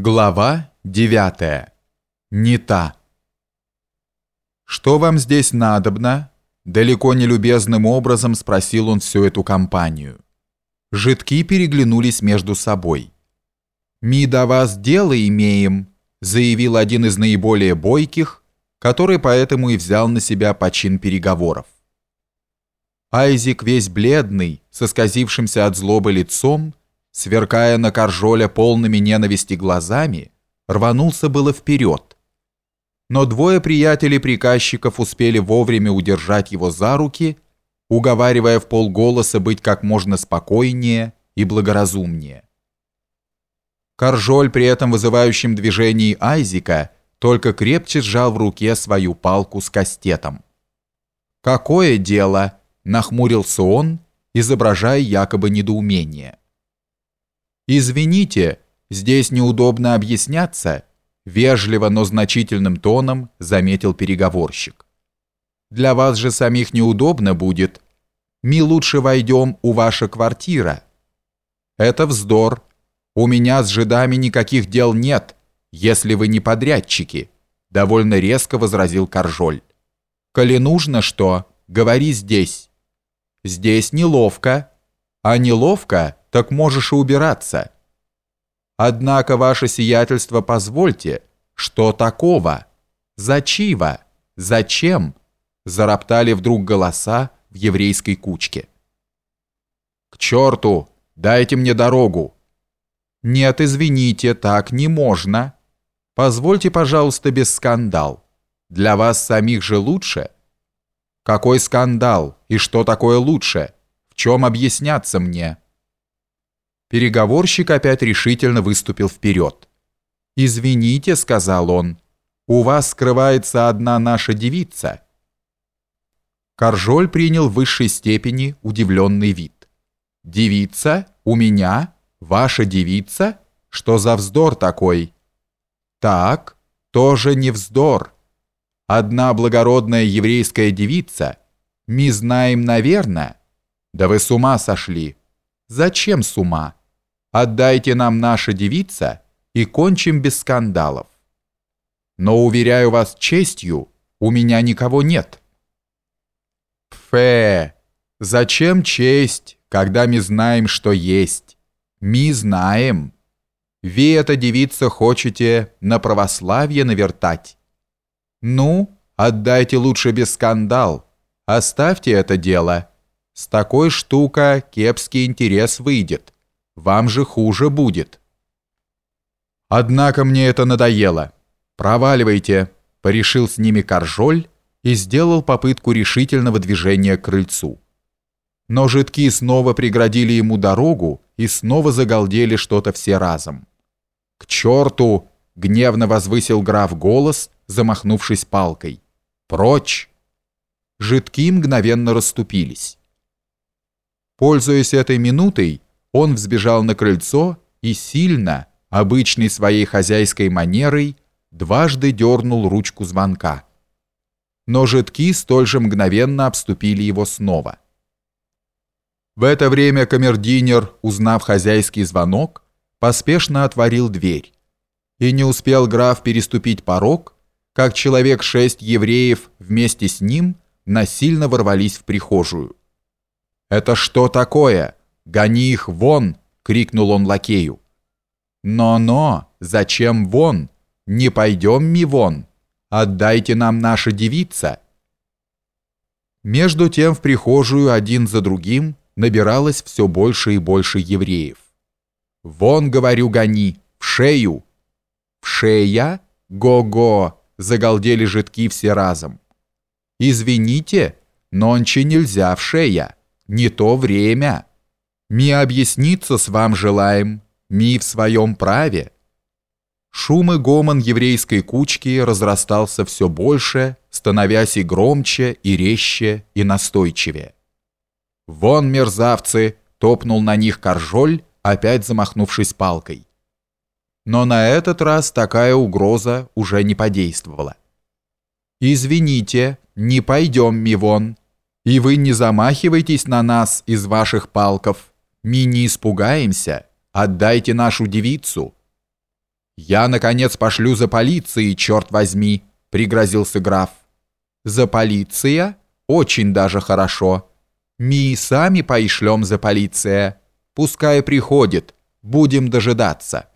Глава 9. Не та. «Что вам здесь надобно?» Далеко не любезным образом спросил он всю эту компанию. Жидки переглянулись между собой. «Ми до вас дело имеем», заявил один из наиболее бойких, который поэтому и взял на себя почин переговоров. Айзик весь бледный, со сказившимся от злобы лицом, сверкая на Коржоля полными ненависти глазами, рванулся было вперед. Но двое приятелей приказчиков успели вовремя удержать его за руки, уговаривая в полголоса быть как можно спокойнее и благоразумнее. Коржоль при этом вызывающем движении Айзика только крепче сжал в руке свою палку с кастетом. «Какое дело?» – нахмурился он, изображая якобы недоумение. «Извините, здесь неудобно объясняться», вежливо, но значительным тоном заметил переговорщик. «Для вас же самих неудобно будет. Мы лучше войдем у ваша квартира». «Это вздор. У меня с жидами никаких дел нет, если вы не подрядчики», довольно резко возразил Коржоль. «Коли нужно что, говори здесь». «Здесь неловко». «А неловко, так можешь и убираться. Однако ваше сиятельство позвольте, что такого? Зачива? Зачем? Зароптали вдруг голоса в еврейской кучке. К черту! Дайте мне дорогу! Нет, извините, так не можно. Позвольте, пожалуйста, без скандал. Для вас самих же лучше. Какой скандал? И что такое лучше? В чем объясняться мне?» Переговорщик опять решительно выступил вперед. «Извините», — сказал он, — «у вас скрывается одна наша девица». Коржоль принял в высшей степени удивленный вид. «Девица? У меня? Ваша девица? Что за вздор такой?» «Так, тоже не вздор. Одна благородная еврейская девица. Мы знаем, наверное. Да вы с ума сошли. Зачем с ума?» Отдайте нам наша девица и кончим без скандалов. Но, уверяю вас честью, у меня никого нет. Фе, зачем честь, когда мы знаем, что есть? Мы знаем. Вы эта девица хочете на православие навертать. Ну, отдайте лучше без скандал. Оставьте это дело. С такой штука кепский интерес выйдет. Вам же хуже будет. Однако мне это надоело. Проваливайте, порешил с ними Каржоль и сделал попытку решительного движения к крыльцу. Но жидки снова преградили ему дорогу и снова загалдели что-то все разом. «К черту!» — гневно возвысил граф голос, замахнувшись палкой. «Прочь!» Жидки мгновенно расступились. Пользуясь этой минутой, он взбежал на крыльцо и сильно, обычной своей хозяйской манерой, дважды дернул ручку звонка. Но жидки столь же мгновенно обступили его снова. В это время камердинер, узнав хозяйский звонок, поспешно отворил дверь. И не успел граф переступить порог, как человек шесть евреев вместе с ним насильно ворвались в прихожую. «Это что такое?» «Гони их вон!» — крикнул он лакею. «Но-но! Зачем вон? Не пойдем ми вон! Отдайте нам наша девица!» Между тем в прихожую один за другим набиралось все больше и больше евреев. «Вон, говорю, гони! В шею!» «В шея? Го-го!» — загалдели жидки все разом. «Извините, нонче нельзя в шея! Не то время!» Ми объясниться с вам желаем, ми в своем праве». Шум и гомон еврейской кучки разрастался все больше, становясь и громче, и резче, и настойчивее. «Вон, мерзавцы!» — топнул на них Коржоль, опять замахнувшись палкой. Но на этот раз такая угроза уже не подействовала. «Извините, не пойдем ми вон, и вы не замахивайтесь на нас из ваших палков», мы не испугаемся. Отдайте нашу девицу». «Я, наконец, пошлю за полицией, черт возьми», — пригрозился граф. «За полиция? Очень даже хорошо. Ми сами поишлем за полиция. Пускай приходит, будем дожидаться».